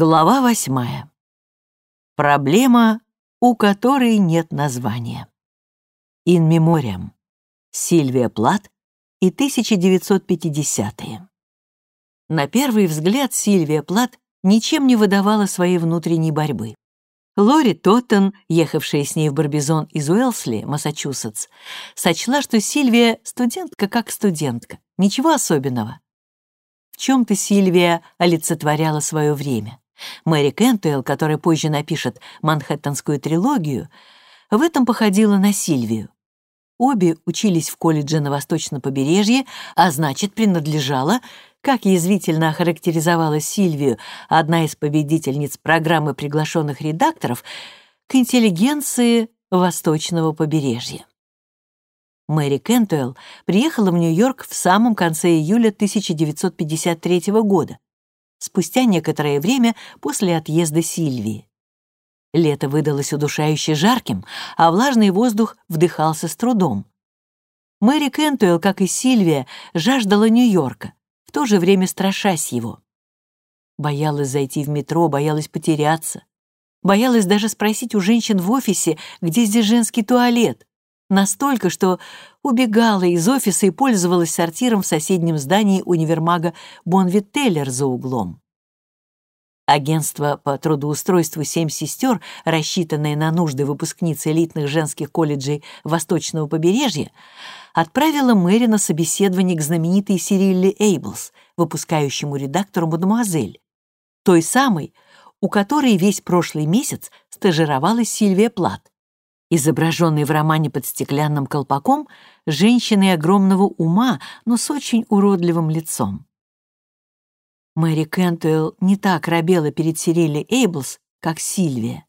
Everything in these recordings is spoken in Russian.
Глава восьмая. Проблема, у которой нет названия. In Memoriam. Сильвия Плат и 1950-е. На первый взгляд Сильвия Плат ничем не выдавала своей внутренней борьбы. Лори Тоттен, ехавшая с ней в Барбизон из Уэлсли, Массачусетс, сочла, что Сильвия студентка как студентка, ничего особенного. В чем-то Сильвия олицетворяла свое время. Мэри Кентуэлл, которая позже напишет «Манхэттенскую трилогию», в этом походила на Сильвию. Обе учились в колледже на Восточном побережье, а значит, принадлежала, как язвительно охарактеризовала Сильвию одна из победительниц программы приглашенных редакторов, к интеллигенции Восточного побережья. Мэри Кентуэлл приехала в Нью-Йорк в самом конце июля 1953 года, спустя некоторое время после отъезда Сильвии. Лето выдалось удушающе жарким, а влажный воздух вдыхался с трудом. Мэри Кентуэлл, как и Сильвия, жаждала Нью-Йорка, в то же время страшась его. Боялась зайти в метро, боялась потеряться. Боялась даже спросить у женщин в офисе, где здесь женский туалет. Настолько, что убегала из офиса и пользовалась сортиром в соседнем здании универмага Бонвит-Теллер за углом. Агентство по трудоустройству «Семь сестер», рассчитанное на нужды выпускниц элитных женских колледжей Восточного побережья, отправило Мэри на собеседование к знаменитой Сирилле Эйблс, выпускающему редактору «Мадемуазель», той самой, у которой весь прошлый месяц стажировалась Сильвия Плат, изображенной в романе под стеклянным колпаком женщиной огромного ума, но с очень уродливым лицом. Мэри Кентуэлл не так робела перед Сирилли Эйблс, как Сильвия.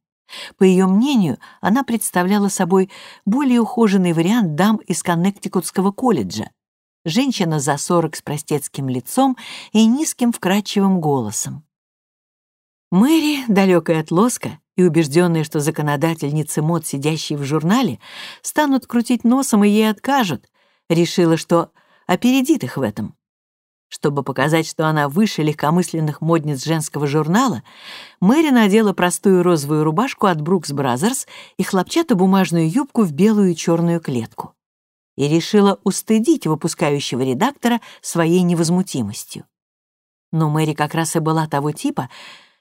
По ее мнению, она представляла собой более ухоженный вариант дам из Коннектикутского колледжа. Женщина за сорок с простецким лицом и низким вкрадчивым голосом. Мэри, далекая от лоска, и убежденная, что законодательницы мод, сидящие в журнале, станут крутить носом и ей откажут, решила, что опередит их в этом. Чтобы показать, что она выше легкомысленных модниц женского журнала, Мэри надела простую розовую рубашку от Brooks Brothers и хлопчатобумажную юбку в белую и черную клетку. И решила устыдить выпускающего редактора своей невозмутимостью. Но Мэри как раз и была того типа,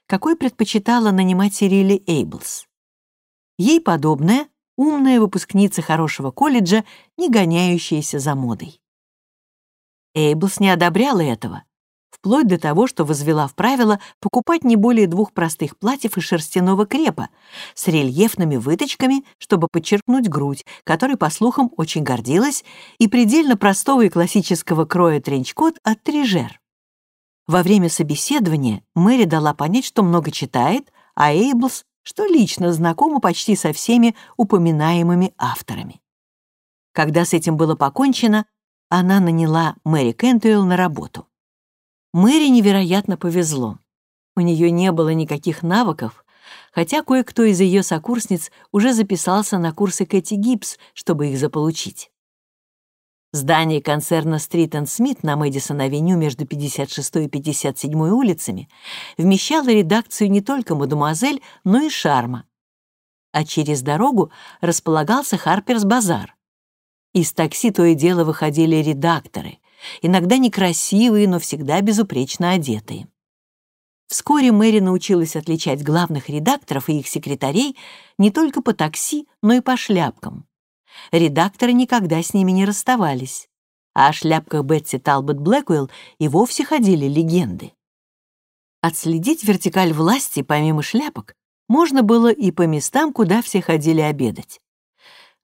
какой предпочитала нанимать Сирили Эйблс. Ей подобная, умная выпускница хорошего колледжа, не гоняющаяся за модой. Эйблс не одобряла этого, вплоть до того, что возвела в правило покупать не более двух простых платьев из шерстяного крепа с рельефными выточками, чтобы подчеркнуть грудь, которой, по слухам, очень гордилась, и предельно простого и классического кроя тренчкот от Трижер. Во время собеседования Мэри дала понять, что много читает, а Эйблс, что лично знакома почти со всеми упоминаемыми авторами. Когда с этим было покончено, она наняла Мэри Кентуэлл на работу. Мэри невероятно повезло. У нее не было никаких навыков, хотя кое-кто из ее сокурсниц уже записался на курсы Кэти Гибс, чтобы их заполучить. Здание концерна Стрит Смит на Мэдисон-авеню между 56 и 57 улицами вмещало редакцию не только «Мадемуазель», но и «Шарма». А через дорогу располагался Харперс-базар. Из такси то и дело выходили редакторы, иногда некрасивые, но всегда безупречно одетые. Вскоре Мэри научилась отличать главных редакторов и их секретарей не только по такси, но и по шляпкам редакторы никогда с ними не расставались. А о шляпках Бетси Талбот Блэквелл и вовсе ходили легенды. Отследить вертикаль власти, помимо шляпок, можно было и по местам, куда все ходили обедать.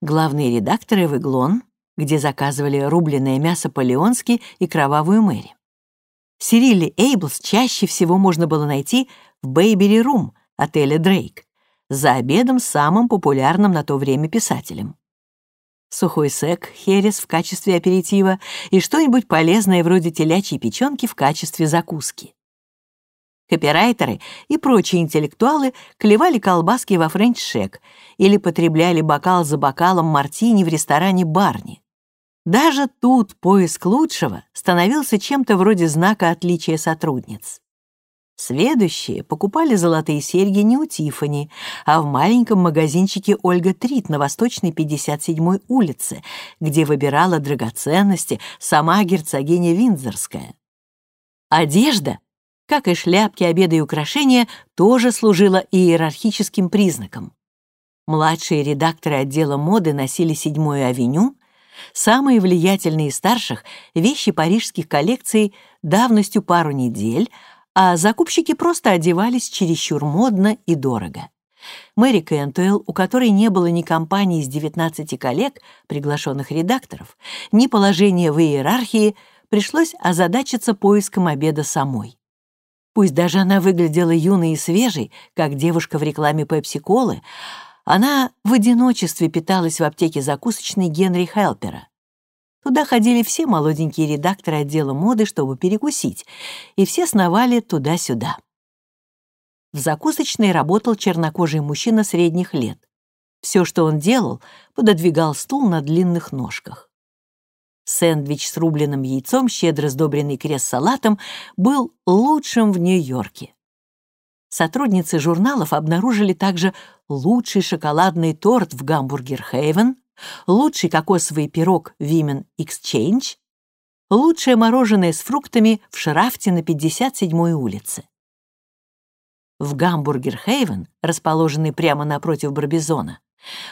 Главные редакторы в Иглон, где заказывали рубленное мясо по-леонски и кровавую Мэри. Сирили Эйблс чаще всего можно было найти в Бейбери Рум отеля Дрейк, за обедом самым популярным на то время писателем сухой сек, херес в качестве аперитива и что-нибудь полезное вроде телячьей печенки в качестве закуски. Копирайтеры и прочие интеллектуалы клевали колбаски во френч-шек или потребляли бокал за бокалом мартини в ресторане Барни. Даже тут поиск лучшего становился чем-то вроде знака отличия сотрудниц. Следующие покупали золотые серьги не у Тиффани, а в маленьком магазинчике Ольга Трит на Восточной 57-й улице, где выбирала драгоценности сама герцогиня Виндзорская. Одежда, как и шляпки, обеды и украшения, тоже служила иерархическим признаком. Младшие редакторы отдела моды носили седьмую авеню, самые влиятельные из старших — вещи парижских коллекций давностью пару недель — а закупщики просто одевались чересчур модно и дорого. Мэри Кентуэлл, у которой не было ни компании из 19 коллег, приглашенных редакторов, ни положения в иерархии, пришлось озадачиться поиском обеда самой. Пусть даже она выглядела юной и свежей, как девушка в рекламе пепси-колы, она в одиночестве питалась в аптеке закусочной Генри Хелпера. Туда ходили все молоденькие редакторы отдела моды, чтобы перекусить, и все сновали туда-сюда. В закусочной работал чернокожий мужчина средних лет. Все, что он делал, пододвигал стул на длинных ножках. Сэндвич с рубленым яйцом, щедро сдобренный крест-салатом, был лучшим в Нью-Йорке. Сотрудницы журналов обнаружили также лучший шоколадный торт в Гамбургер Хейвен, лучший кокосовый пирог Women Exchange, лучшее мороженое с фруктами в Шрафте на 57-й улице. В Гамбургер Хейвен, расположенный прямо напротив Барбизона,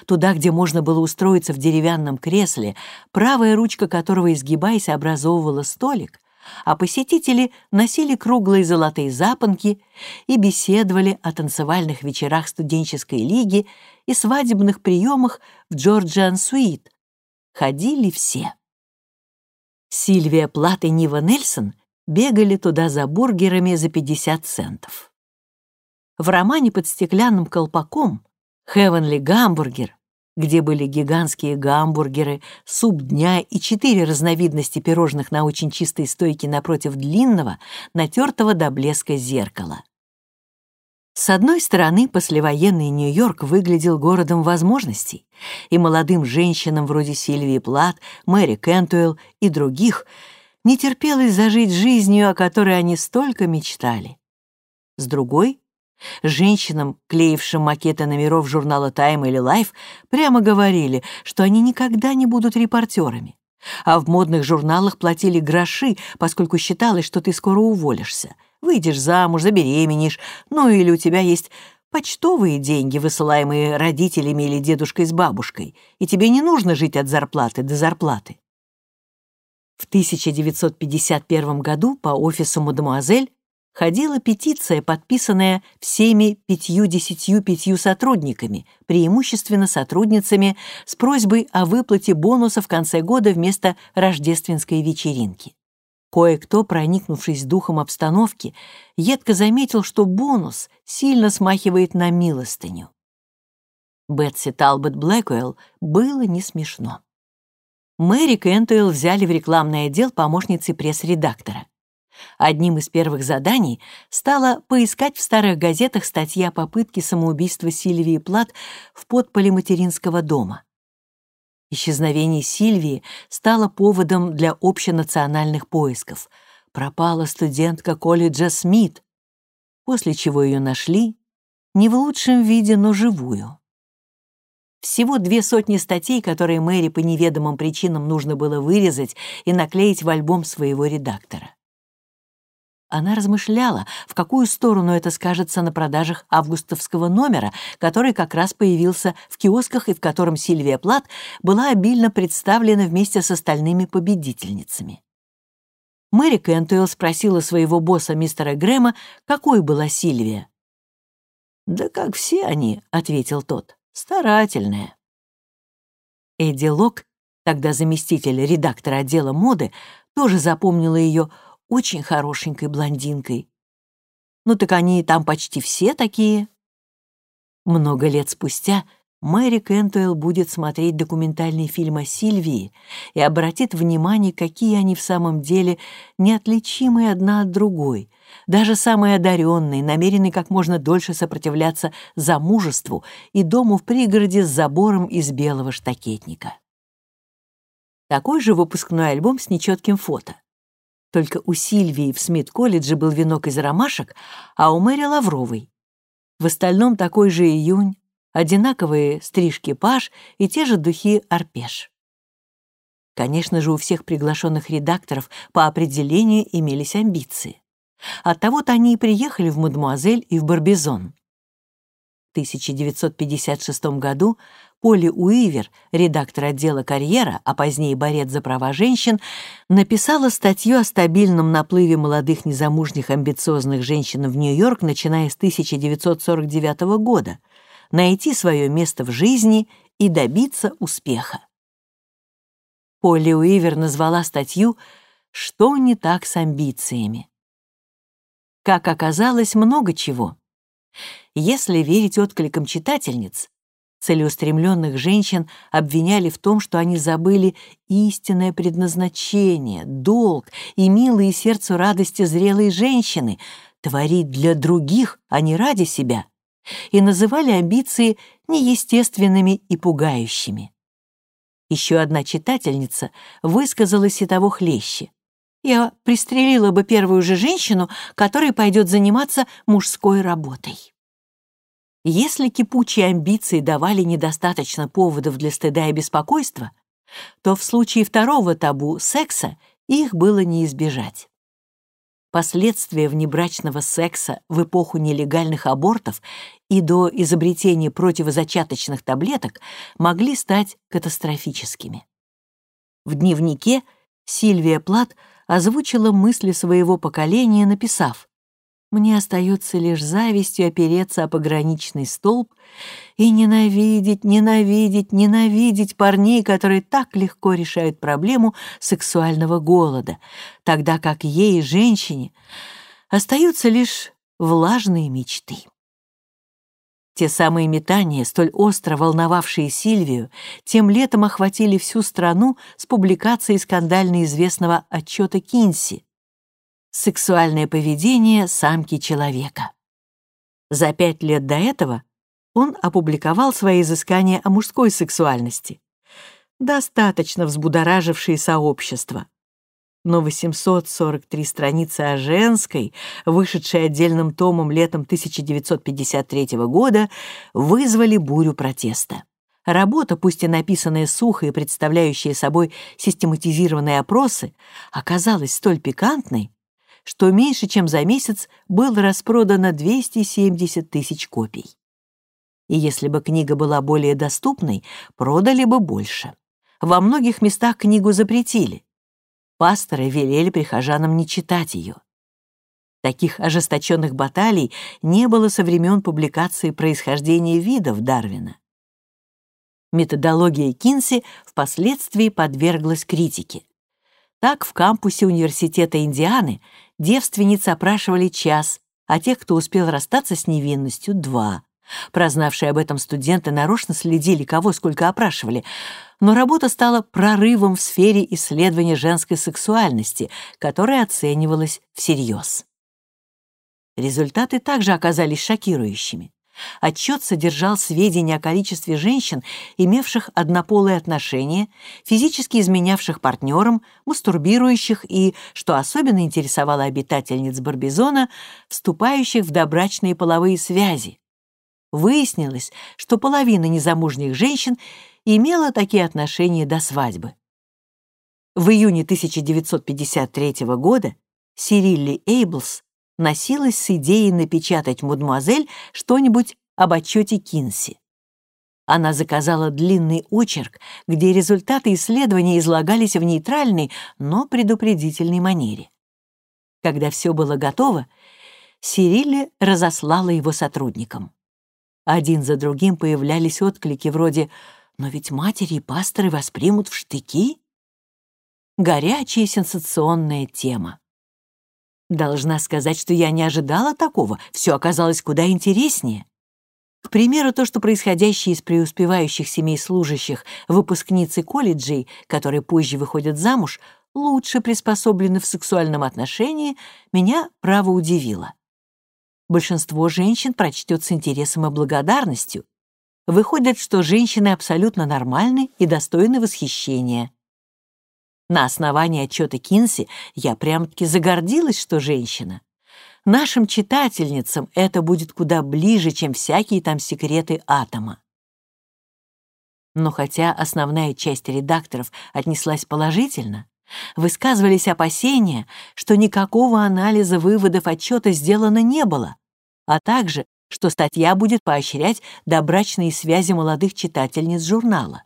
туда, где можно было устроиться в деревянном кресле, правая ручка которого, изгибаясь, образовывала столик, а посетители носили круглые золотые запонки и беседовали о танцевальных вечерах студенческой лиги и свадебных приемах в Джорджиан Суит. Ходили все. Сильвия Плат и Нива Нельсон бегали туда за бургерами за 50 центов. В романе «Под стеклянным колпаком» «Хевенли Гамбургер» где были гигантские гамбургеры, суп дня и четыре разновидности пирожных на очень чистой стойке напротив длинного, натертого до блеска зеркала. С одной стороны, послевоенный Нью-Йорк выглядел городом возможностей, и молодым женщинам вроде Сильвии Плат, Мэри Кентуэлл и других не терпелось зажить жизнью, о которой они столько мечтали. С другой, Женщинам, клеившим макеты номеров журнала Time или Life, прямо говорили, что они никогда не будут репортерами. А в модных журналах платили гроши, поскольку считалось, что ты скоро уволишься. Выйдешь замуж, забеременеешь, ну или у тебя есть почтовые деньги, высылаемые родителями или дедушкой с бабушкой, и тебе не нужно жить от зарплаты до зарплаты. В 1951 году по офису «Мадемуазель» ходила петиция, подписанная всеми пятью-десятью пятью сотрудниками, преимущественно сотрудницами, с просьбой о выплате бонуса в конце года вместо рождественской вечеринки. Кое-кто, проникнувшись духом обстановки, едко заметил, что бонус сильно смахивает на милостыню. Бетси Талбот Блэкуэлл было не смешно. Мэри Кентуэлл взяли в рекламный отдел помощницы пресс-редактора. Одним из первых заданий стало поискать в старых газетах статьи о попытке самоубийства Сильвии Плат в подполе материнского дома. Исчезновение Сильвии стало поводом для общенациональных поисков. Пропала студентка колледжа Смит, после чего ее нашли, не в лучшем виде, но живую. Всего две сотни статей, которые Мэри по неведомым причинам нужно было вырезать и наклеить в альбом своего редактора. Она размышляла, в какую сторону это скажется на продажах августовского номера, который как раз появился в киосках и в котором Сильвия Плат была обильно представлена вместе с остальными победительницами. Мэри Кентуэлл спросила своего босса мистера Грэма, какой была Сильвия. «Да как все они», — ответил тот, — «старательная». Эдди Лок, тогда заместитель редактора отдела моды, тоже запомнила ее очень хорошенькой блондинкой. Ну так они там почти все такие. Много лет спустя Мэри Кентуэлл будет смотреть документальный фильм о Сильвии и обратит внимание, какие они в самом деле неотличимые одна от другой, даже самые одаренные, намеренные как можно дольше сопротивляться замужеству и дому в пригороде с забором из белого штакетника. Такой же выпускной альбом с нечетким фото. Только у Сильвии в Смит-колледже был венок из ромашек, а у Мэри — лавровый. В остальном такой же июнь, одинаковые стрижки паш и те же духи арпеш. Конечно же, у всех приглашенных редакторов по определению имелись амбиции. Оттого-то они и приехали в «Мадемуазель» и в «Барбизон». В 1956 году Поли Уивер, редактор отдела «Карьера», а позднее борец за права женщин, написала статью о стабильном наплыве молодых незамужних амбициозных женщин в Нью-Йорк, начиная с 1949 года, найти свое место в жизни и добиться успеха. Полли Уивер назвала статью «Что не так с амбициями?». Как оказалось, много чего. Если верить откликам читательниц, целеустремленных женщин обвиняли в том, что они забыли истинное предназначение, долг и милые сердцу радости зрелой женщины творить для других, а не ради себя, и называли амбиции неестественными и пугающими. Еще одна читательница высказалась и того хлеще. Я пристрелила бы первую же женщину, которая пойдет заниматься мужской работой. Если кипучие амбиции давали недостаточно поводов для стыда и беспокойства, то в случае второго табу секса их было не избежать. Последствия внебрачного секса в эпоху нелегальных абортов и до изобретения противозачаточных таблеток могли стать катастрофическими. В дневнике Сильвия Плат озвучила мысли своего поколения, написав «Мне остается лишь завистью опереться о пограничный столб и ненавидеть, ненавидеть, ненавидеть парней, которые так легко решают проблему сексуального голода, тогда как ей, женщине, остаются лишь влажные мечты. Те самые метания, столь остро волновавшие Сильвию, тем летом охватили всю страну с публикацией скандально известного отчета Кинси «Сексуальное поведение самки человека». За пять лет до этого он опубликовал свои изыскания о мужской сексуальности, достаточно взбудоражившие сообщество. Но 843 страницы о женской, вышедшей отдельным томом летом 1953 года, вызвали бурю протеста. Работа, пусть и написанная сухо и представляющая собой систематизированные опросы, оказалась столь пикантной, что меньше чем за месяц было распродано 270 тысяч копий и если бы книга была более доступной, продали бы больше. Во многих местах книгу запретили. Пасторы велели прихожанам не читать ее. Таких ожесточенных баталий не было со времен публикации происхождения видов Дарвина. Методология Кинси впоследствии подверглась критике. Так в кампусе Университета Индианы девственниц опрашивали час, а тех, кто успел расстаться с невинностью, — два. Прознавшие об этом студенты нарочно следили, кого сколько опрашивали, но работа стала прорывом в сфере исследования женской сексуальности, которая оценивалась всерьез. Результаты также оказались шокирующими. Отчет содержал сведения о количестве женщин, имевших однополые отношения, физически изменявших партнерам, мастурбирующих и, что особенно интересовало обитательниц Барбизона, вступающих в добрачные половые связи, Выяснилось, что половина незамужних женщин имела такие отношения до свадьбы. В июне 1953 года Сирилли Эйблс носилась с идеей напечатать «Мадемуазель» что-нибудь об отчете Кинси. Она заказала длинный очерк, где результаты исследования излагались в нейтральной, но предупредительной манере. Когда все было готово, Сирилли разослала его сотрудникам. Один за другим появлялись отклики вроде «Но ведь матери и пасторы воспримут в штыки?» Горячая сенсационная тема. Должна сказать, что я не ожидала такого, все оказалось куда интереснее. К примеру, то, что происходящие из преуспевающих семей служащих выпускницы колледжей, которые позже выходят замуж, лучше приспособлены в сексуальном отношении, меня право удивило большинство женщин прочтет с интересом и благодарностью. Выходит, что женщины абсолютно нормальны и достойны восхищения. На основании отчета Кинси я прям-таки загордилась, что женщина. Нашим читательницам это будет куда ближе, чем всякие там секреты атома. Но хотя основная часть редакторов отнеслась положительно, высказывались опасения, что никакого анализа выводов отчета сделано не было, а также, что статья будет поощрять добрачные связи молодых читательниц журнала.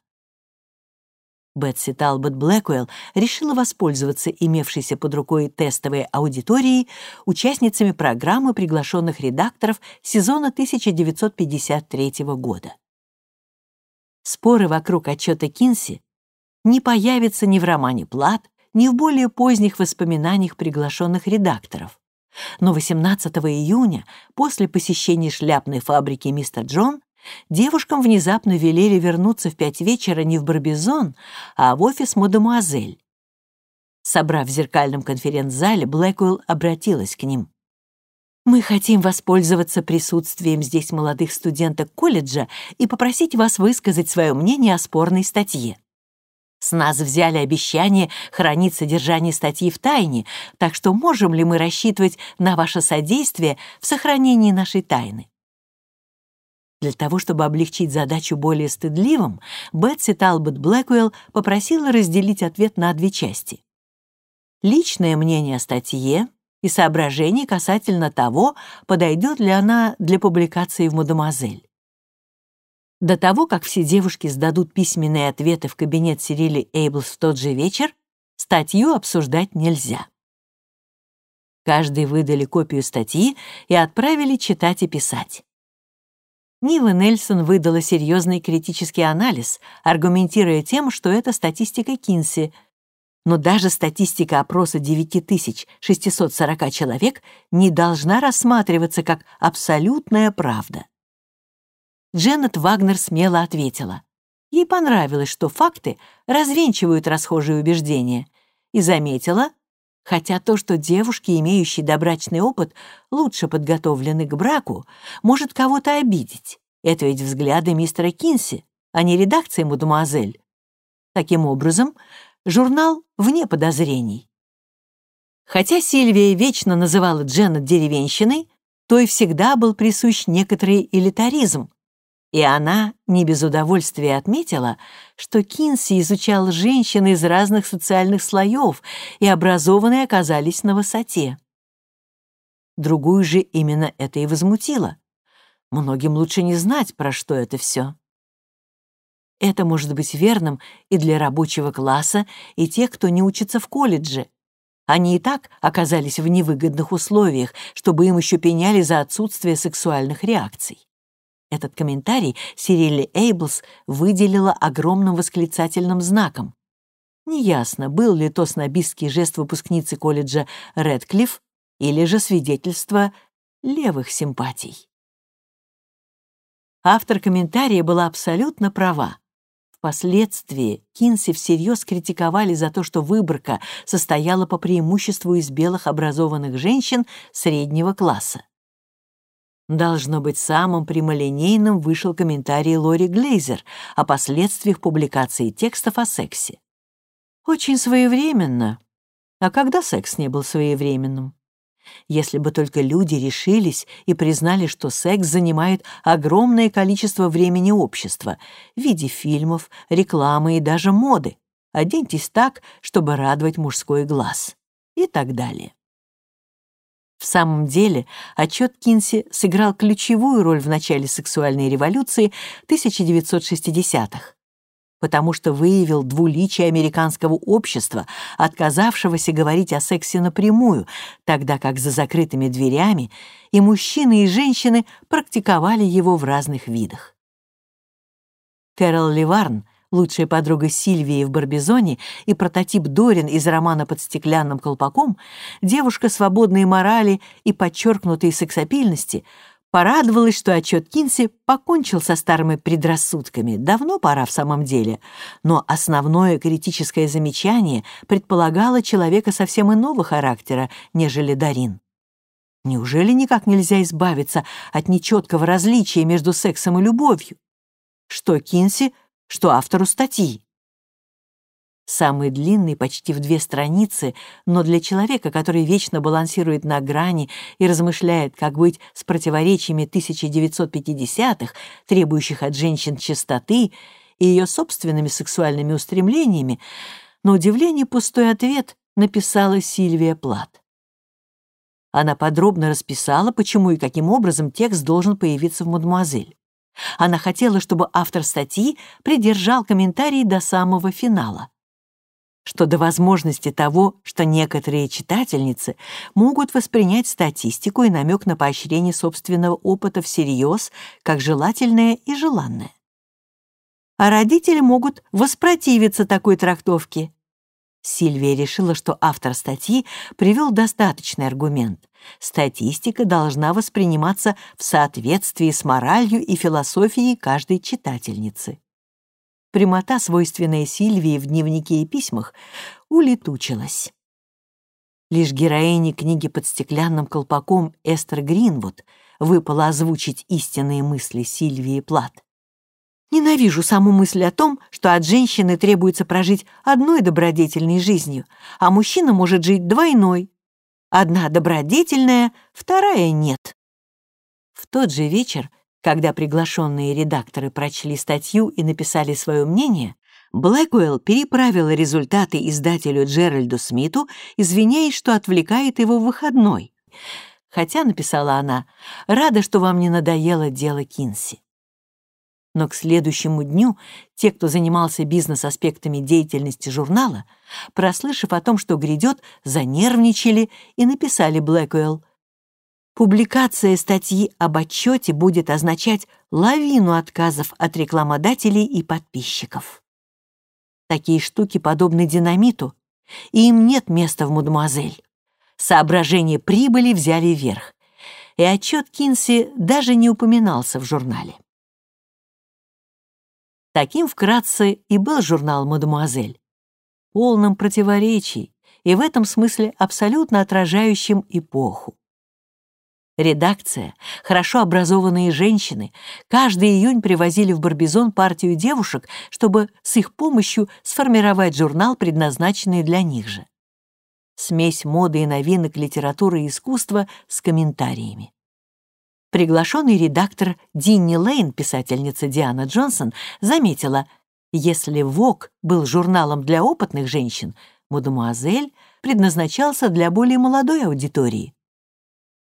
Бетси Талбот Блэквелл решила воспользоваться имевшейся под рукой тестовой аудиторией участницами программы приглашенных редакторов сезона 1953 года. Споры вокруг отчета Кинси не появятся ни в романе «Плат», ни в более поздних воспоминаниях приглашенных редакторов. Но 18 июня, после посещения шляпной фабрики «Мистер Джон», девушкам внезапно велели вернуться в пять вечера не в Барбизон, а в офис «Мадемуазель». Собрав в зеркальном конференц-зале, Блэквелл обратилась к ним. «Мы хотим воспользоваться присутствием здесь молодых студенток колледжа и попросить вас высказать свое мнение о спорной статье. С нас взяли обещание хранить содержание статьи в тайне, так что можем ли мы рассчитывать на ваше содействие в сохранении нашей тайны? Для того, чтобы облегчить задачу более стыдливым, Бетси Талбот Блэквелл попросила разделить ответ на две части. Личное мнение о статье и соображение касательно того, подойдет ли она для публикации в «Мадемуазель». До того, как все девушки сдадут письменные ответы в кабинет Сирили Эйблс в тот же вечер, статью обсуждать нельзя. Каждый выдали копию статьи и отправили читать и писать. Нива Нельсон выдала серьезный критический анализ, аргументируя тем, что это статистика Кинси. Но даже статистика опроса 9640 человек не должна рассматриваться как абсолютная правда. Дженнет Вагнер смело ответила. Ей понравилось, что факты развенчивают расхожие убеждения, и заметила, хотя то, что девушки, имеющие добрачный опыт, лучше подготовлены к браку, может кого-то обидеть. Это ведь взгляды мистера Кинси, а не редакции «Мадемуазель». Таким образом, журнал вне подозрений. Хотя Сильвия вечно называла Дженнет деревенщиной, то и всегда был присущ некоторый элитаризм, и она не без удовольствия отметила, что Кинси изучал женщин из разных социальных слоев, и образованные оказались на высоте. Другую же именно это и возмутило. Многим лучше не знать, про что это все. Это может быть верным и для рабочего класса, и тех, кто не учится в колледже. Они и так оказались в невыгодных условиях, чтобы им еще пеняли за отсутствие сексуальных реакций. Этот комментарий Сирилли Эйблс выделила огромным восклицательным знаком. Неясно, был ли то снобистский жест выпускницы колледжа Редклифф или же свидетельство левых симпатий. Автор комментария была абсолютно права. Впоследствии Кинси всерьез критиковали за то, что выборка состояла по преимуществу из белых образованных женщин среднего класса. Должно быть, самым прямолинейным вышел комментарий Лори Глейзер о последствиях публикации текстов о сексе. Очень своевременно. А когда секс не был своевременным? Если бы только люди решились и признали, что секс занимает огромное количество времени общества в виде фильмов, рекламы и даже моды. Оденьтесь так, чтобы радовать мужской глаз. И так далее. В самом деле, отчет Кинси сыграл ключевую роль в начале сексуальной революции 1960-х, потому что выявил двуличие американского общества, отказавшегося говорить о сексе напрямую, тогда как за закрытыми дверями и мужчины, и женщины практиковали его в разных видах. Кэрол Ливарн — лучшая подруга Сильвии в Барбизоне и прототип Дорин из романа «Под стеклянным колпаком», девушка свободной морали и подчеркнутой сексапильности, порадовалась, что отчет Кинси покончил со старыми предрассудками. Давно пора в самом деле. Но основное критическое замечание предполагало человека совсем иного характера, нежели Дарин. Неужели никак нельзя избавиться от нечеткого различия между сексом и любовью? Что Кинси — что автору статьи. самый длинный, почти в две страницы, но для человека, который вечно балансирует на грани и размышляет, как быть с противоречиями 1950-х, требующих от женщин чистоты, и ее собственными сексуальными устремлениями, на удивление пустой ответ написала Сильвия Плат. Она подробно расписала, почему и каким образом текст должен появиться в «Мадемуазель». Она хотела, чтобы автор статьи придержал комментарий до самого финала что до возможности того, что некоторые читательницы могут воспринять статистику и намек на поощрение собственного опыта всерьез, как желательное и желанное. А родители могут воспротивиться такой трактовке. Сильвия решила, что автор статьи привел достаточный аргумент. Статистика должна восприниматься в соответствии с моралью и философией каждой читательницы прямота, свойственная Сильвии в дневнике и письмах, улетучилась. Лишь героине книги под стеклянным колпаком Эстер Гринвуд выпало озвучить истинные мысли Сильвии Плат. Ненавижу саму мысль о том, что от женщины требуется прожить одной добродетельной жизнью, а мужчина может жить двойной. Одна добродетельная, вторая нет. В тот же вечер когда приглашенные редакторы прочли статью и написали свое мнение, Блэквелл переправила результаты издателю Джеральду Смиту, извиняясь, что отвлекает его в выходной. Хотя, написала она, рада, что вам не надоело дело Кинси. Но к следующему дню те, кто занимался бизнес-аспектами деятельности журнала, прослышав о том, что грядет, занервничали и написали Блэквелл, Публикация статьи об отчете будет означать лавину отказов от рекламодателей и подписчиков. Такие штуки подобны динамиту, и им нет места в «Мадемуазель». Соображения прибыли взяли верх, и отчет Кинси даже не упоминался в журнале. Таким вкратце и был журнал «Мадемуазель», полным противоречий и в этом смысле абсолютно отражающим эпоху. Редакция, хорошо образованные женщины, каждый июнь привозили в Барбизон партию девушек, чтобы с их помощью сформировать журнал, предназначенный для них же. Смесь моды и новинок литературы и искусства с комментариями. Приглашенный редактор Динни Лейн, писательница Диана Джонсон, заметила, если «Вок» был журналом для опытных женщин, «Мадемуазель» предназначался для более молодой аудитории.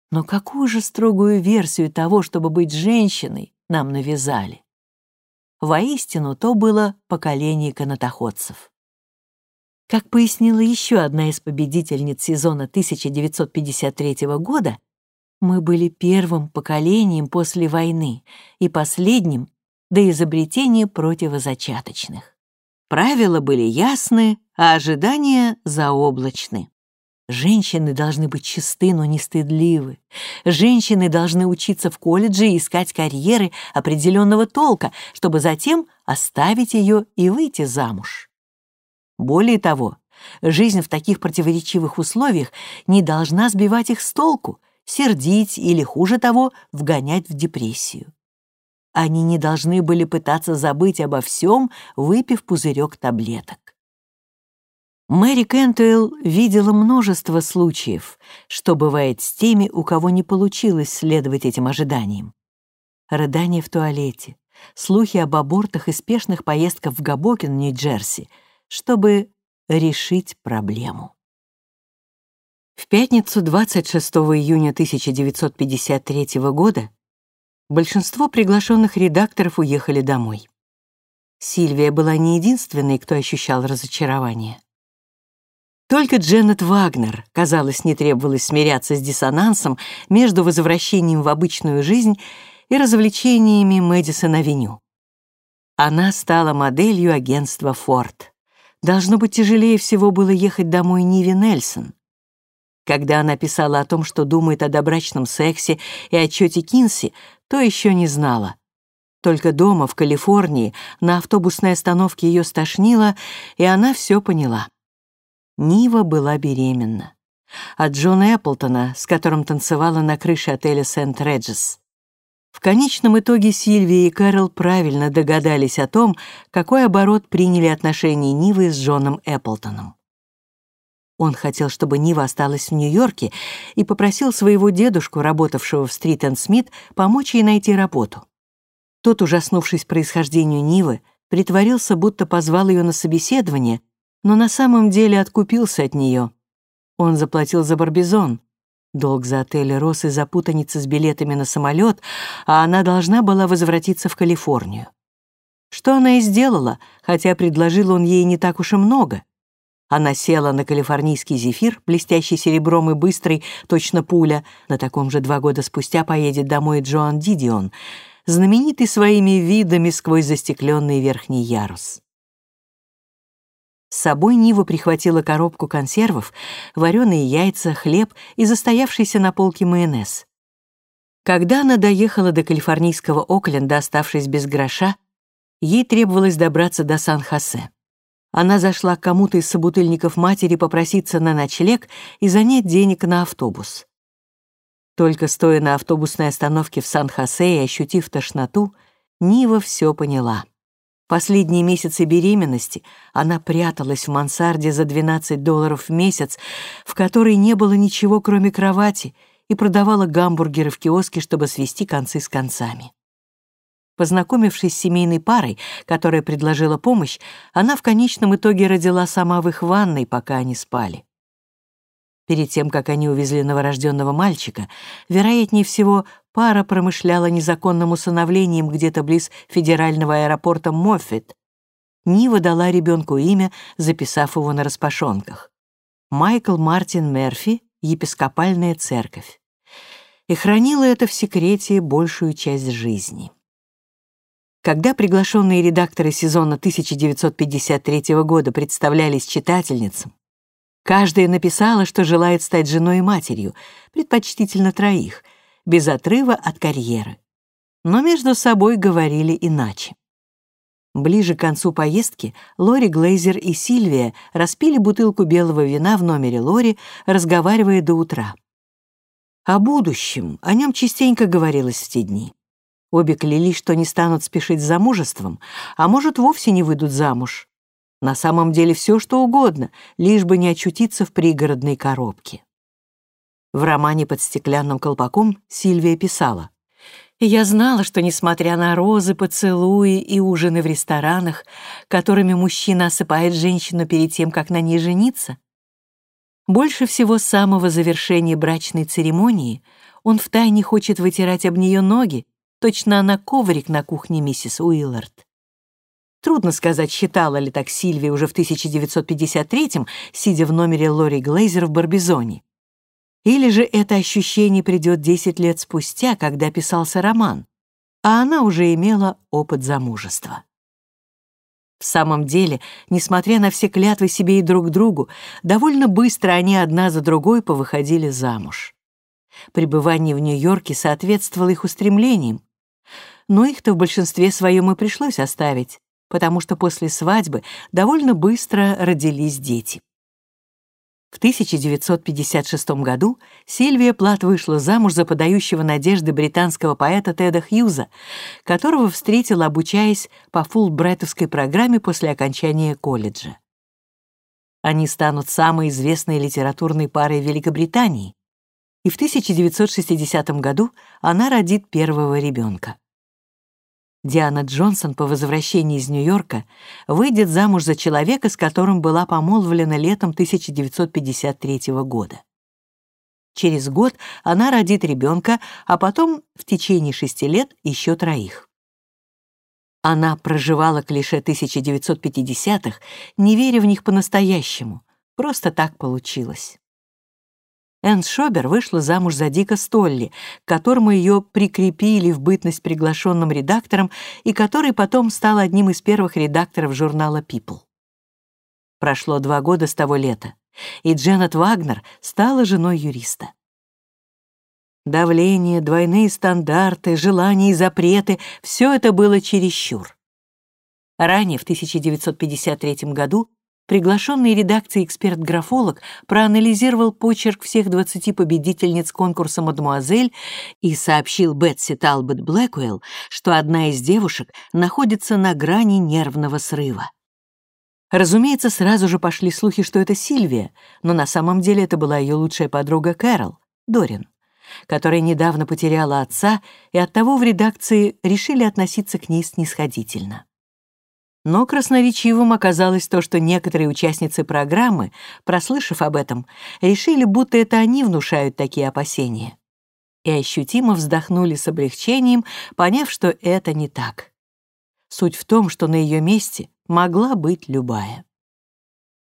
Но какую же строгую версию того, чтобы быть женщиной, нам навязали? Воистину, то было поколение канатоходцев. Как пояснила еще одна из победительниц сезона 1953 года, мы были первым поколением после войны и последним до изобретения противозачаточных. Правила были ясны, а ожидания заоблачны. Женщины должны быть чисты, но не стыдливы. Женщины должны учиться в колледже и искать карьеры определенного толка, чтобы затем оставить ее и выйти замуж. Более того, жизнь в таких противоречивых условиях не должна сбивать их с толку, сердить или, хуже того, вгонять в депрессию. Они не должны были пытаться забыть обо всем, выпив пузырек таблеток. Мэри Кентуэлл видела множество случаев, что бывает с теми, у кого не получилось следовать этим ожиданиям. Рыдания в туалете, слухи об абортах и спешных поездках в Габокен, Нью-Джерси, чтобы решить проблему. В пятницу 26 июня 1953 года большинство приглашенных редакторов уехали домой. Сильвия была не единственной, кто ощущал разочарование. Только Дженнет Вагнер, казалось, не требовалось смиряться с диссонансом между возвращением в обычную жизнь и развлечениями Мэдисон-авеню. Она стала моделью агентства «Форд». Должно быть, тяжелее всего было ехать домой Ниве Нельсон. Когда она писала о том, что думает о добрачном сексе и отчете Кинси, то еще не знала. Только дома, в Калифорнии, на автобусной остановке ее стошнило, и она все поняла. Нива была беременна. От Джона Эпплтона, с которым танцевала на крыше отеля Сент-Реджес. В конечном итоге Сильвия и Кэрол правильно догадались о том, какой оборот приняли отношения Нивы с Джоном Эпплтоном. Он хотел, чтобы Нива осталась в Нью-Йорке и попросил своего дедушку, работавшего в Стрит Смит, помочь ей найти работу. Тот, ужаснувшись происхождению Нивы, притворился, будто позвал ее на собеседование, но на самом деле откупился от нее. Он заплатил за Барбизон. Долг за отель рос из-за путаницы с билетами на самолет, а она должна была возвратиться в Калифорнию. Что она и сделала, хотя предложил он ей не так уж и много. Она села на калифорнийский зефир, блестящий серебром и быстрый, точно пуля. На таком же два года спустя поедет домой Джоан Дидион, знаменитый своими видами сквозь застекленный верхний ярус. С собой Нива прихватила коробку консервов, вареные яйца, хлеб и застоявшийся на полке майонез. Когда она доехала до калифорнийского Окленда, оставшись без гроша, ей требовалось добраться до Сан-Хосе. Она зашла к кому-то из собутыльников матери попроситься на ночлег и занять денег на автобус. Только стоя на автобусной остановке в Сан-Хосе и ощутив тошноту, Нива все поняла. Последние месяцы беременности она пряталась в мансарде за 12 долларов в месяц, в которой не было ничего, кроме кровати, и продавала гамбургеры в киоске, чтобы свести концы с концами. Познакомившись с семейной парой, которая предложила помощь, она в конечном итоге родила сама в их ванной, пока они спали. Перед тем, как они увезли новорожденного мальчика, вероятнее всего, пара промышляла незаконным усыновлением где-то близ федерального аэропорта Моффит. Нива дала ребенку имя, записав его на распашонках. Майкл Мартин Мерфи, епископальная церковь. И хранила это в секрете большую часть жизни. Когда приглашенные редакторы сезона 1953 года представлялись читательницам, Каждая написала, что желает стать женой и матерью, предпочтительно троих, без отрыва от карьеры. Но между собой говорили иначе. Ближе к концу поездки Лори Глейзер и Сильвия распили бутылку белого вина в номере Лори, разговаривая до утра. О будущем, о нем частенько говорилось в те дни. Обе клялись, что не станут спешить с замужеством, а может, вовсе не выйдут замуж. На самом деле все, что угодно, лишь бы не очутиться в пригородной коробке. В романе «Под стеклянным колпаком» Сильвия писала «Я знала, что, несмотря на розы, поцелуи и ужины в ресторанах, которыми мужчина осыпает женщину перед тем, как на ней жениться, больше всего с самого завершения брачной церемонии он втайне хочет вытирать об нее ноги, точно она коврик на кухне миссис Уиллард. Трудно сказать, считала ли так Сильвия уже в 1953-м, сидя в номере Лори Глейзер в Барбизоне. Или же это ощущение придет 10 лет спустя, когда писался роман, а она уже имела опыт замужества. В самом деле, несмотря на все клятвы себе и друг другу, довольно быстро они одна за другой повыходили замуж. Пребывание в Нью-Йорке соответствовало их устремлениям, но их-то в большинстве своем и пришлось оставить потому что после свадьбы довольно быстро родились дети. В 1956 году Сильвия Плат вышла замуж за подающего надежды британского поэта Теда Хьюза, которого встретила, обучаясь по фулбрайтовской программе после окончания колледжа. Они станут самой известной литературной парой Великобритании, и в 1960 году она родит первого ребенка. Диана Джонсон по возвращении из Нью-Йорка выйдет замуж за человека, с которым была помолвлена летом 1953 года. Через год она родит ребенка, а потом в течение шести лет еще троих. Она проживала клише 1950-х, не веря в них по-настоящему. Просто так получилось. Энн Шобер вышла замуж за Дика Столли, к которому ее прикрепили в бытность приглашенным редактором и который потом стал одним из первых редакторов журнала People. Прошло два года с того лета, и Дженнет Вагнер стала женой юриста. Давление, двойные стандарты, желания и запреты — все это было чересчур. Ранее, в 1953 году, приглашенный редакцией эксперт-графолог проанализировал почерк всех 20 победительниц конкурса «Мадемуазель» и сообщил Бетси Талбот Блэквелл, что одна из девушек находится на грани нервного срыва. Разумеется, сразу же пошли слухи, что это Сильвия, но на самом деле это была ее лучшая подруга Кэрол, Дорин, которая недавно потеряла отца, и оттого в редакции решили относиться к ней снисходительно. Но красноречивым оказалось то, что некоторые участницы программы, прослышав об этом, решили, будто это они внушают такие опасения. И ощутимо вздохнули с облегчением, поняв, что это не так. Суть в том, что на ее месте могла быть любая.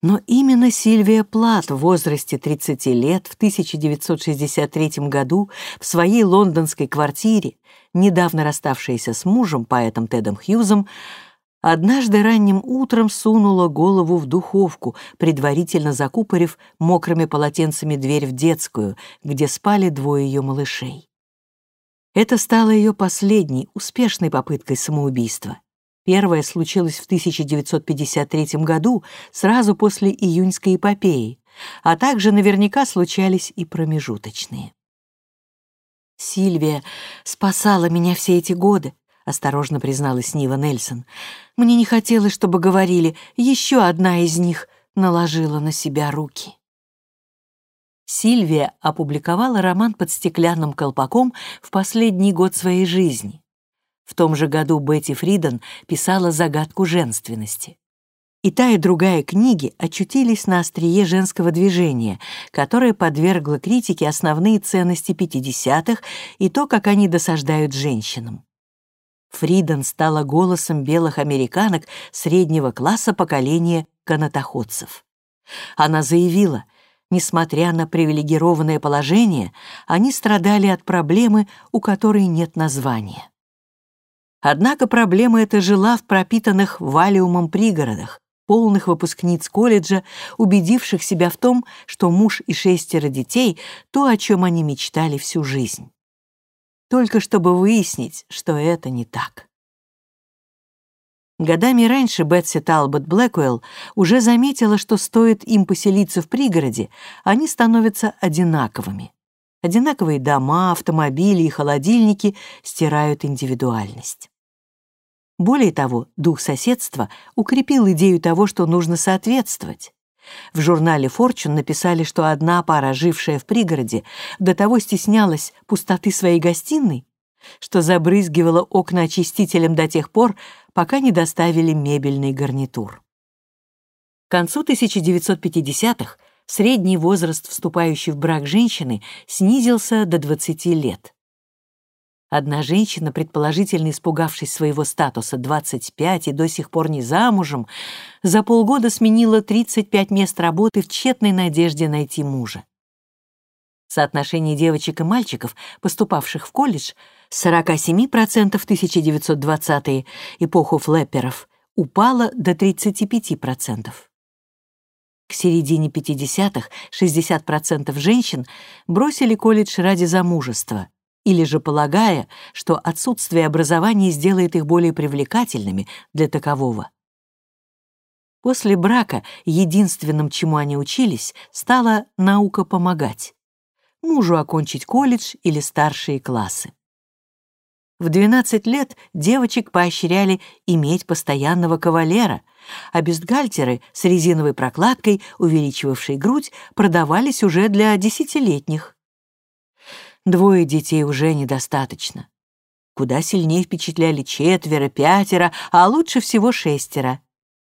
Но именно Сильвия Плат в возрасте 30 лет в 1963 году в своей лондонской квартире, недавно расставшаяся с мужем, поэтом Тедом Хьюзом, однажды ранним утром сунула голову в духовку, предварительно закупорив мокрыми полотенцами дверь в детскую, где спали двое ее малышей. Это стало ее последней, успешной попыткой самоубийства. Первая случилась в 1953 году, сразу после июньской эпопеи, а также наверняка случались и промежуточные. «Сильвия спасала меня все эти годы», осторожно призналась Нива Нельсон. Мне не хотелось, чтобы говорили, еще одна из них наложила на себя руки. Сильвия опубликовала роман под стеклянным колпаком в последний год своей жизни. В том же году Бетти Фриден писала «Загадку женственности». И та, и другая книги очутились на острие женского движения, которое подвергло критике основные ценности 50-х и то, как они досаждают женщинам. Фриден стала голосом белых американок среднего класса поколения канатоходцев. Она заявила, несмотря на привилегированное положение, они страдали от проблемы, у которой нет названия. Однако проблема эта жила в пропитанных валиумом пригородах, полных выпускниц колледжа, убедивших себя в том, что муж и шестеро детей — то, о чем они мечтали всю жизнь только чтобы выяснить, что это не так. Годами раньше Бетси Талбот Блэквелл уже заметила, что стоит им поселиться в пригороде, они становятся одинаковыми. Одинаковые дома, автомобили и холодильники стирают индивидуальность. Более того, дух соседства укрепил идею того, что нужно соответствовать. В журнале «Форчун» написали, что одна пара, жившая в пригороде, до того стеснялась пустоты своей гостиной, что забрызгивала окна очистителем до тех пор, пока не доставили мебельный гарнитур. К концу 1950-х средний возраст вступающей в брак женщины снизился до 20 лет. Одна женщина, предположительно испугавшись своего статуса 25 и до сих пор не замужем, за полгода сменила 35 мест работы в тщетной надежде найти мужа. Соотношение девочек и мальчиков, поступавших в колледж, с 47% в 1920-е, эпоху флэперов, упало до 35%. К середине 50-х 60% женщин бросили колледж ради замужества, или же полагая, что отсутствие образования сделает их более привлекательными для такового. После брака единственным, чему они учились, стала наука помогать. Мужу окончить колледж или старшие классы. В 12 лет девочек поощряли иметь постоянного кавалера, а бюстгальтеры с резиновой прокладкой, увеличивавшей грудь, продавались уже для десятилетних. Двое детей уже недостаточно. Куда сильнее впечатляли четверо, пятеро, а лучше всего шестеро.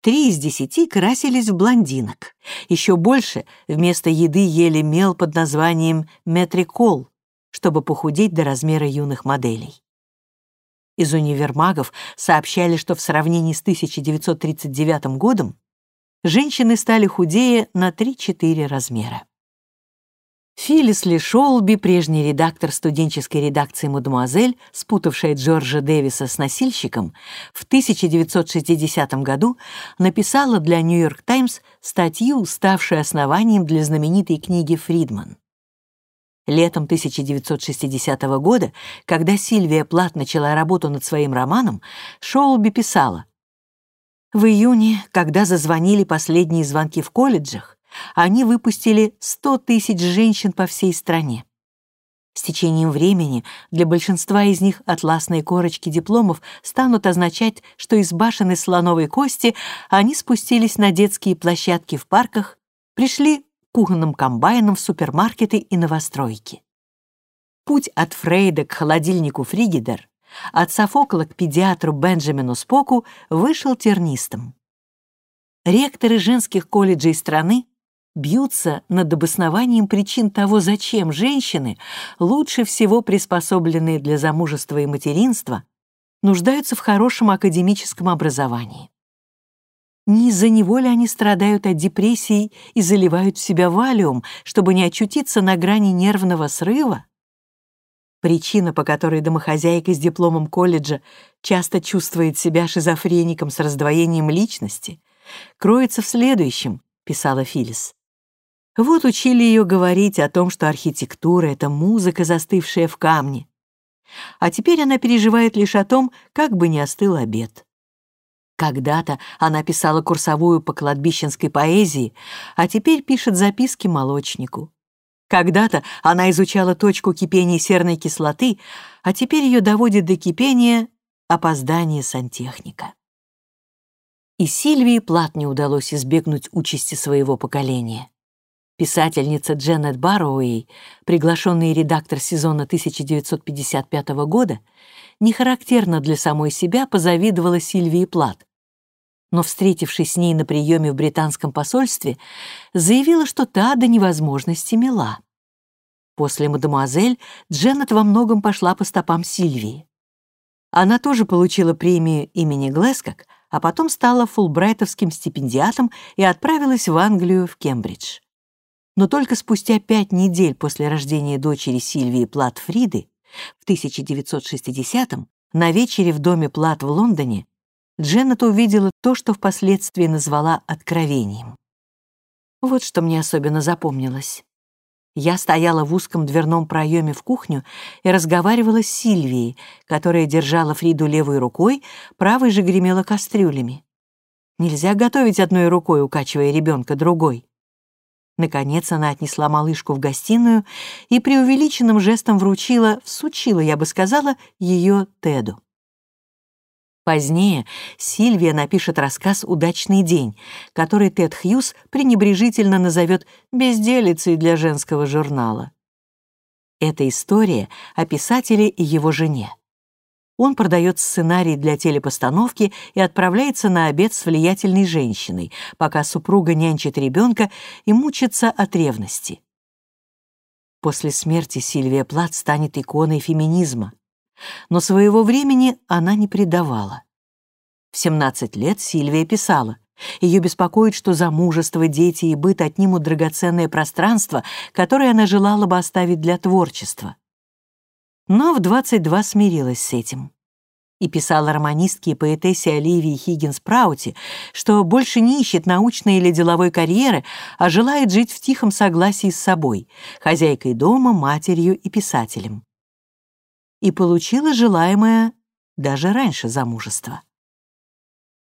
Три из десяти красились в блондинок. Еще больше вместо еды ели мел под названием метрикол, чтобы похудеть до размера юных моделей. Из универмагов сообщали, что в сравнении с 1939 годом женщины стали худее на 3-4 размера. Филлис Ли Шолби, прежний редактор студенческой редакции «Мадемуазель», спутавшая Джорджа Дэвиса с носильщиком, в 1960 году написала для «Нью-Йорк Таймс» статью, ставшую основанием для знаменитой книги «Фридман». Летом 1960 года, когда Сильвия Плат начала работу над своим романом, Шоулби писала В июне, когда зазвонили последние звонки в колледжах, они выпустили 100 тысяч женщин по всей стране. С течением времени для большинства из них атласные корочки дипломов станут означать, что из башен слоновой кости они спустились на детские площадки в парках, пришли кухонным комбайнам в супермаркеты и новостройки. Путь от Фрейда к холодильнику Фригидер, от Софокла к педиатру Бенджамину Споку вышел тернистым. Ректоры женских колледжей страны бьются над обоснованием причин того, зачем женщины, лучше всего приспособленные для замужества и материнства, нуждаются в хорошем академическом образовании. Не из-за него ли они страдают от депрессии и заливают в себя валиум, чтобы не очутиться на грани нервного срыва? Причина, по которой домохозяйка с дипломом колледжа часто чувствует себя шизофреником с раздвоением личности, кроется в следующем, писала Филлис. Вот учили ее говорить о том, что архитектура — это музыка, застывшая в камне. А теперь она переживает лишь о том, как бы не остыл обед. Когда-то она писала курсовую по кладбищенской поэзии, а теперь пишет записки молочнику. Когда-то она изучала точку кипения серной кислоты, а теперь ее доводит до кипения опоздание сантехника. И Сильвии Плат не удалось избегнуть участи своего поколения. Писательница Дженнет Барроуэй, приглашенный редактор сезона 1955 года, не характерно для самой себя позавидовала Сильвии Плат. Но, встретившись с ней на приеме в британском посольстве, заявила, что та до невозможности мила. После «Мадемуазель» Дженнет во многом пошла по стопам Сильвии. Она тоже получила премию имени Глэскок, а потом стала фулбрайтовским стипендиатом и отправилась в Англию, в Кембридж но только спустя пять недель после рождения дочери Сильвии Плат Фриды в 1960-м на вечере в доме Плат в Лондоне Дженнет увидела то, что впоследствии назвала откровением. Вот что мне особенно запомнилось. Я стояла в узком дверном проеме в кухню и разговаривала с Сильвией, которая держала Фриду левой рукой, правой же гремела кастрюлями. Нельзя готовить одной рукой, укачивая ребенка другой. Наконец она отнесла малышку в гостиную и преувеличенным жестом вручила, всучила, я бы сказала, ее Теду. Позднее Сильвия напишет рассказ «Удачный день», который Тед Хьюз пренебрежительно назовет «безделицей для женского журнала». Это история о писателе и его жене. Он продает сценарий для телепостановки и отправляется на обед с влиятельной женщиной, пока супруга нянчит ребенка и мучится от ревности. После смерти Сильвия Плат станет иконой феминизма, но своего времени она не предавала. В 17 лет Сильвия писала, ее беспокоит, что замужество, дети и быт отнимут драгоценное пространство, которое она желала бы оставить для творчества но в 22 смирилась с этим. И писала романистке и поэтессе Оливии Хиггинс Праути, что больше не ищет научной или деловой карьеры, а желает жить в тихом согласии с собой, хозяйкой дома, матерью и писателем. И получила желаемое даже раньше замужества.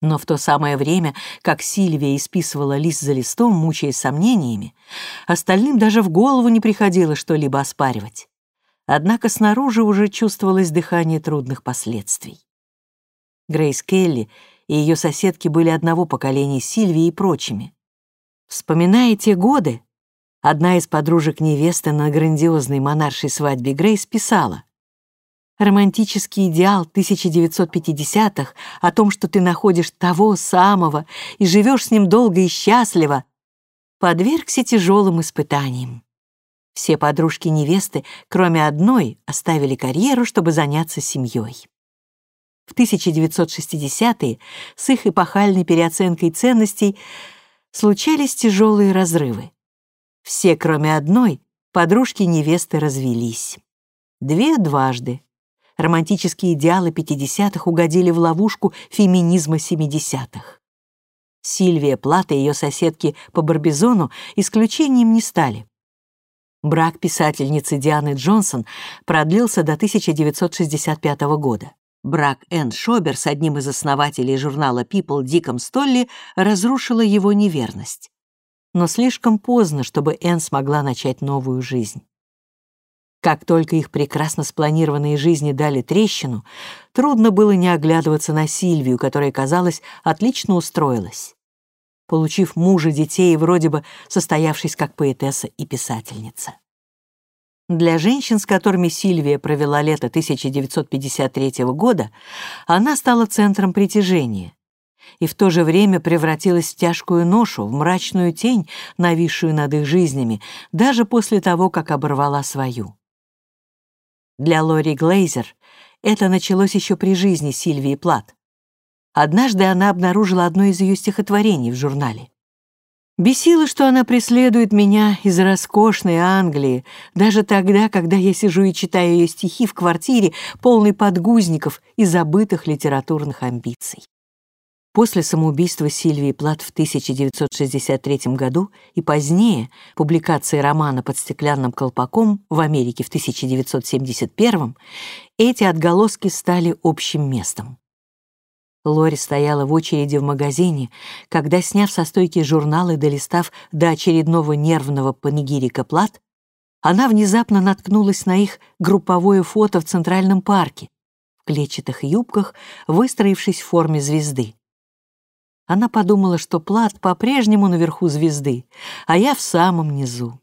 Но в то самое время, как Сильвия исписывала лист за листом, мучаясь сомнениями, остальным даже в голову не приходило что-либо оспаривать. Однако снаружи уже чувствовалось дыхание трудных последствий. Грейс Келли и ее соседки были одного поколения Сильвии и прочими. Вспоминая те годы, одна из подружек невесты на грандиозной монаршей свадьбе Грейс писала Романтический идеал 1950-х о том, что ты находишь того самого и живешь с ним долго и счастливо, подвергся тяжелым испытаниям. Все подружки невесты, кроме одной, оставили карьеру, чтобы заняться семьей. В 1960-е с их эпохальной переоценкой ценностей случались тяжелые разрывы. Все, кроме одной, подружки невесты развелись. Две дважды. Романтические идеалы 50-х угодили в ловушку феминизма 70-х. Сильвия Плата и ее соседки по Барбизону исключением не стали. Брак писательницы Дианы Джонсон продлился до 1965 года. Брак Энн Шобер с одним из основателей журнала People Диком Столли разрушила его неверность. Но слишком поздно, чтобы Энн смогла начать новую жизнь. Как только их прекрасно спланированные жизни дали трещину, трудно было не оглядываться на Сильвию, которая, казалось, отлично устроилась. Получив мужа, детей и вроде бы состоявшись как поэтесса и писательница. Для женщин, с которыми Сильвия провела лето 1953 года, она стала центром притяжения и в то же время превратилась в тяжкую ношу, в мрачную тень, нависшую над их жизнями, даже после того, как оборвала свою. Для Лори Глейзер это началось еще при жизни Сильвии Плат. Однажды она обнаружила одно из ее стихотворений в журнале. Бесило, что она преследует меня из роскошной Англии, даже тогда, когда я сижу и читаю ее стихи в квартире, полной подгузников и забытых литературных амбиций. После самоубийства Сильвии Плат в 1963 году и позднее публикации романа «Под стеклянным колпаком» в Америке в 1971 эти отголоски стали общим местом. Лори стояла в очереди в магазине, когда, сняв со стойки журналы и долистав до очередного нервного панигирика плат, она внезапно наткнулась на их групповое фото в Центральном парке, в клетчатых юбках, выстроившись в форме звезды. Она подумала, что плат по-прежнему наверху звезды, а я в самом низу.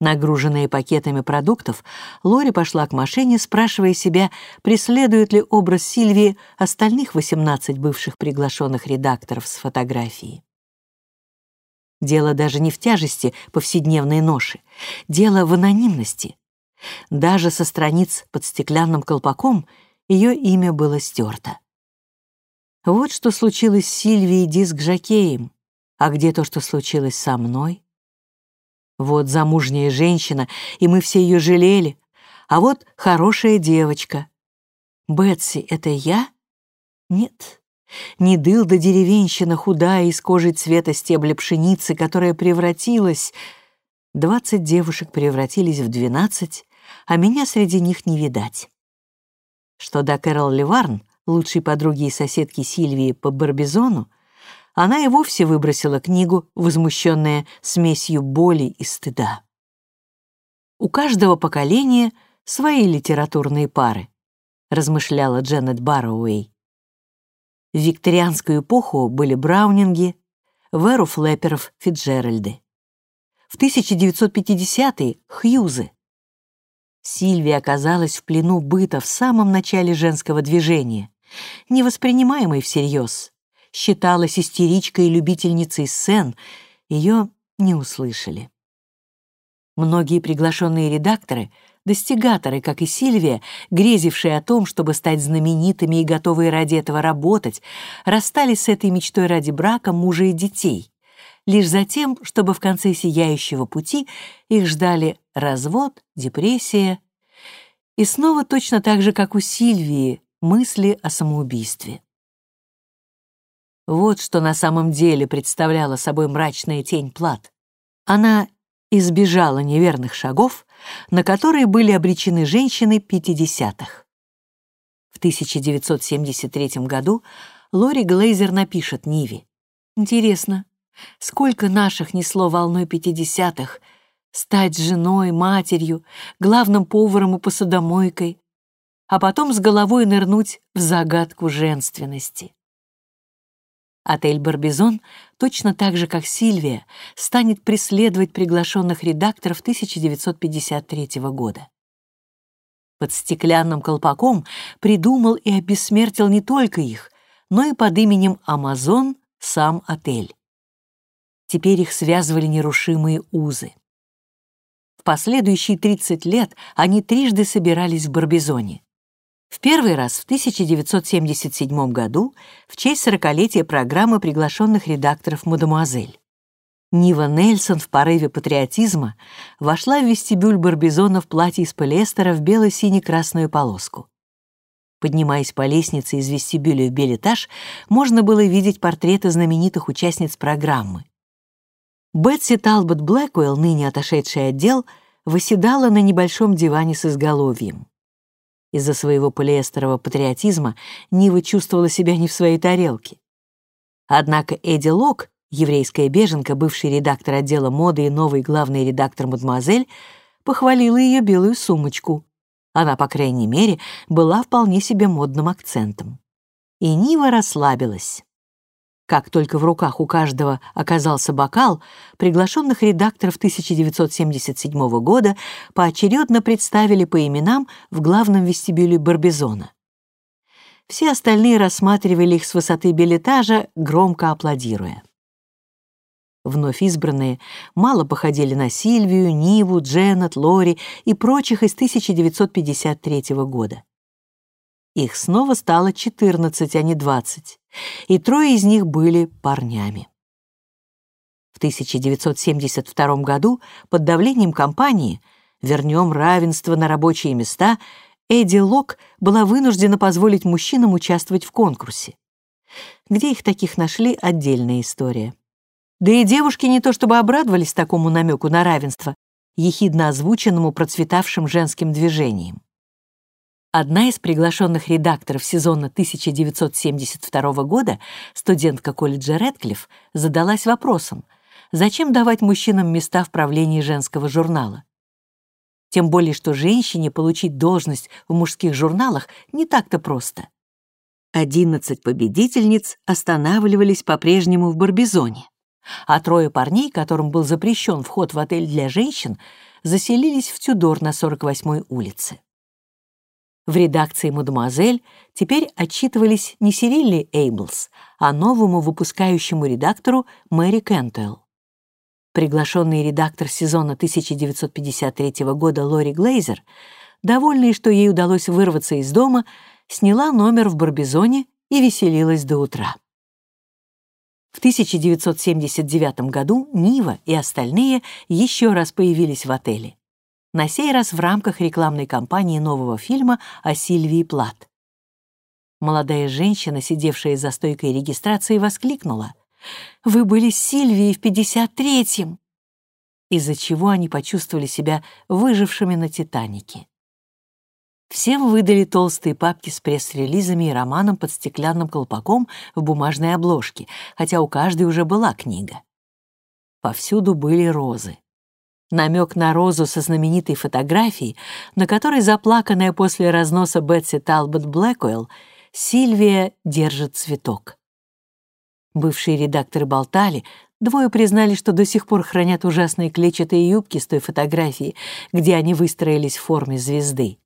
Нагруженная пакетами продуктов, Лори пошла к машине, спрашивая себя, преследует ли образ Сильвии остальных 18 бывших приглашенных редакторов с фотографией. Дело даже не в тяжести повседневной ноши, дело в анонимности. Даже со страниц под стеклянным колпаком ее имя было стерто. Вот что случилось с Сильвией Диск Жакеем, а где то, что случилось со мной? Вот замужняя женщина, и мы все ее жалели. А вот хорошая девочка. Бетси — это я? Нет. Не дылда деревенщина, худая, из кожи цвета стебля пшеницы, которая превратилась... Двадцать девушек превратились в двенадцать, а меня среди них не видать. Что до Кэрол Леварн, лучшей подруги и соседки Сильвии по Барбизону, она и вовсе выбросила книгу, возмущенная смесью боли и стыда. «У каждого поколения свои литературные пары», размышляла Дженнет Барроуэй. В викторианскую эпоху были Браунинги, в эру Флэперов — Фитджеральды. В 1950-е — Хьюзы. Сильвия оказалась в плену быта в самом начале женского движения, невоспринимаемой всерьез считалась истеричкой и любительницей сцен, ее не услышали. Многие приглашенные редакторы, достигаторы, как и Сильвия, грезившие о том, чтобы стать знаменитыми и готовые ради этого работать, расстались с этой мечтой ради брака, мужа и детей, лишь затем, чтобы в конце сияющего пути их ждали развод, депрессия и снова точно так же, как у Сильвии, мысли о самоубийстве. Вот что на самом деле представляла собой мрачная тень плат. Она избежала неверных шагов, на которые были обречены женщины 50-х. В 1973 году Лори Глейзер напишет Ниве. «Интересно, сколько наших несло волной 50-х стать женой, матерью, главным поваром и посудомойкой, а потом с головой нырнуть в загадку женственности. Отель «Барбизон» точно так же, как Сильвия, станет преследовать приглашенных редакторов 1953 года. Под стеклянным колпаком придумал и обессмертил не только их, но и под именем «Амазон» сам отель. Теперь их связывали нерушимые узы. В последующие 30 лет они трижды собирались в Барбизоне. В первый раз в 1977 году в честь сорокалетия программы приглашенных редакторов «Мадемуазель». Нива Нельсон в порыве патриотизма вошла в вестибюль Барбизона в платье из полиэстера в бело-сине-красную полоску. Поднимаясь по лестнице из вестибюля в белетаж, можно было видеть портреты знаменитых участниц программы. Бетси Талбот Блэквелл, ныне отошедший отдел, восседала на небольшом диване с изголовьем. Из-за своего полиэстерового патриотизма Нива чувствовала себя не в своей тарелке. Однако Эдди Лок, еврейская беженка, бывший редактор отдела моды и новый главный редактор «Мадемуазель», похвалила ее белую сумочку. Она, по крайней мере, была вполне себе модным акцентом. И Нива расслабилась. Как только в руках у каждого оказался бокал, приглашенных редакторов 1977 года поочередно представили по именам в главном вестибюле Барбизона. Все остальные рассматривали их с высоты билетажа, громко аплодируя. Вновь избранные мало походили на Сильвию, Ниву, Дженнет, Лори и прочих из 1953 года. Их снова стало 14, а не 20, и трое из них были парнями. В 1972 году под давлением компании «Вернем равенство на рабочие места» Эдди Лок была вынуждена позволить мужчинам участвовать в конкурсе. Где их таких нашли — отдельная история. Да и девушки не то чтобы обрадовались такому намеку на равенство, ехидно озвученному процветавшим женским движением. Одна из приглашенных редакторов сезона 1972 года, студентка колледжа Рэдклифф, задалась вопросом, зачем давать мужчинам места в правлении женского журнала? Тем более, что женщине получить должность в мужских журналах не так-то просто. Одиннадцать победительниц останавливались по-прежнему в Барбизоне, а трое парней, которым был запрещен вход в отель для женщин, заселились в Тюдор на 48-й улице. В редакции «Мадемуазель» теперь отчитывались не Сирилли Эйблс, а новому выпускающему редактору Мэри Кентуэлл. Приглашенный редактор сезона 1953 года Лори Глейзер, довольная, что ей удалось вырваться из дома, сняла номер в Барбизоне и веселилась до утра. В 1979 году Нива и остальные еще раз появились в отеле на сей раз в рамках рекламной кампании нового фильма о Сильвии Плат. Молодая женщина, сидевшая за стойкой регистрации, воскликнула. «Вы были с Сильвией в 53-м!» Из-за чего они почувствовали себя выжившими на «Титанике». Всем выдали толстые папки с пресс-релизами и романом под стеклянным колпаком в бумажной обложке, хотя у каждой уже была книга. Повсюду были розы намек на розу со знаменитой фотографией, на которой заплаканная после разноса Бетси Талбот Блэкуэлл Сильвия держит цветок. Бывшие редакторы болтали, двое признали, что до сих пор хранят ужасные клетчатые юбки с той фотографии, где они выстроились в форме звезды.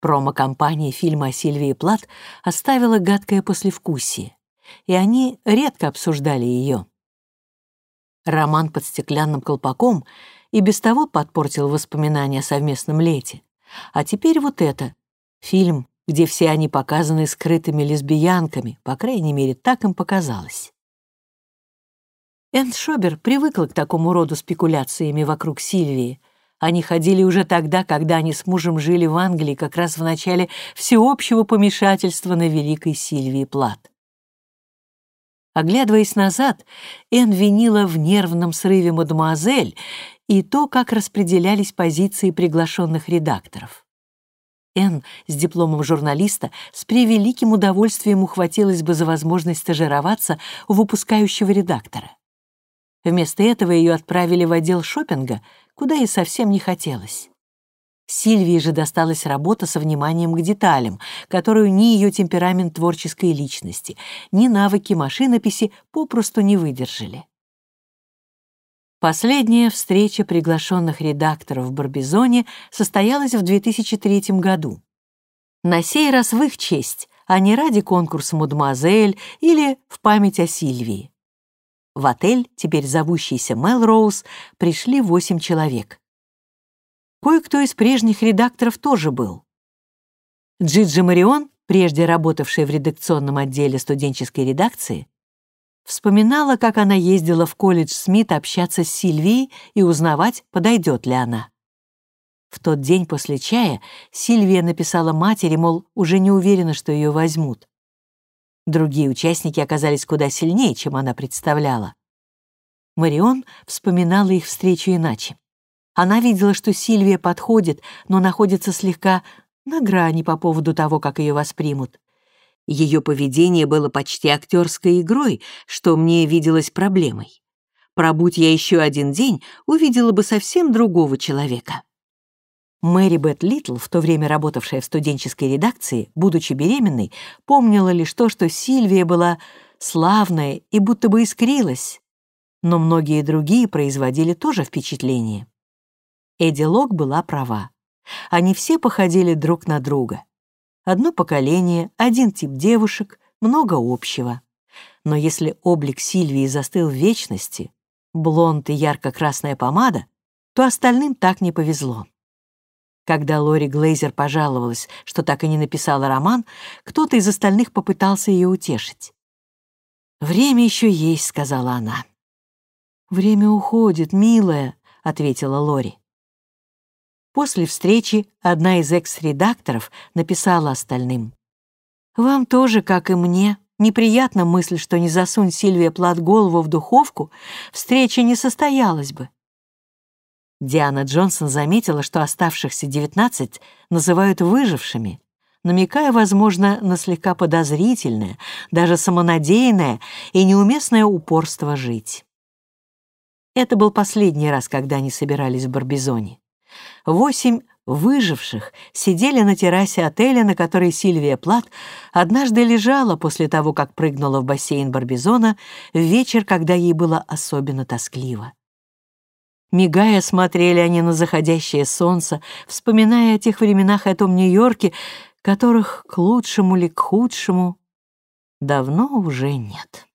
Промо-компания фильма о Сильвии Плат оставила гадкое послевкусие, и они редко обсуждали ее. Роман под стеклянным колпаком и без того подпортил воспоминания о совместном лете. А теперь вот это. Фильм, где все они показаны скрытыми лесбиянками, по крайней мере, так им показалось. Энн Шобер привыкла к такому роду спекуляциями вокруг Сильвии. Они ходили уже тогда, когда они с мужем жили в Англии, как раз в начале всеобщего помешательства на великой Сильвии Плат. Оглядываясь назад, Энн винила в нервном срыве мадемуазель и то, как распределялись позиции приглашенных редакторов. Энн с дипломом журналиста с превеликим удовольствием ухватилась бы за возможность стажироваться у выпускающего редактора. Вместо этого ее отправили в отдел шопинга, куда ей совсем не хотелось. Сильвии же досталась работа со вниманием к деталям, которую ни ее темперамент творческой личности, ни навыки машинописи попросту не выдержали. Последняя встреча приглашенных редакторов в Барбизоне состоялась в 2003 году. На сей раз в их честь, а не ради конкурса «Мадемуазель» или в память о Сильвии. В отель, теперь зовущийся Мелроуз, пришли восемь человек. Кое-кто из прежних редакторов тоже был. Джиджи Марион, прежде работавшая в редакционном отделе студенческой редакции, вспоминала, как она ездила в колледж Смит общаться с Сильвией и узнавать, подойдет ли она. В тот день после чая Сильвия написала матери, мол, уже не уверена, что ее возьмут. Другие участники оказались куда сильнее, чем она представляла. Марион вспоминала их встречу иначе. Она видела, что Сильвия подходит, но находится слегка на грани по поводу того, как ее воспримут. Ее поведение было почти актерской игрой, что мне виделось проблемой. Пробудь я еще один день, увидела бы совсем другого человека. Мэри Бет Литл, в то время работавшая в студенческой редакции, будучи беременной, помнила лишь то, что Сильвия была славная и будто бы искрилась. Но многие другие производили тоже впечатление. Эдди Лок была права. Они все походили друг на друга. Одно поколение, один тип девушек, много общего. Но если облик Сильвии застыл в вечности, блонд и ярко-красная помада, то остальным так не повезло. Когда Лори Глейзер пожаловалась, что так и не написала роман, кто-то из остальных попытался ее утешить. «Время еще есть», — сказала она. «Время уходит, милая», — ответила Лори. После встречи одна из экс-редакторов написала остальным. «Вам тоже, как и мне, неприятна мысль, что не засунь Сильвия Плат голову в духовку, встреча не состоялась бы». Диана Джонсон заметила, что оставшихся 19 называют выжившими, намекая, возможно, на слегка подозрительное, даже самонадеянное и неуместное упорство жить. Это был последний раз, когда они собирались в Барбизоне. Восемь выживших сидели на террасе отеля, на которой Сильвия Плат однажды лежала после того, как прыгнула в бассейн Барбизона в вечер, когда ей было особенно тоскливо. Мигая, смотрели они на заходящее солнце, вспоминая о тех временах о том Нью-Йорке, которых к лучшему ли к худшему давно уже нет.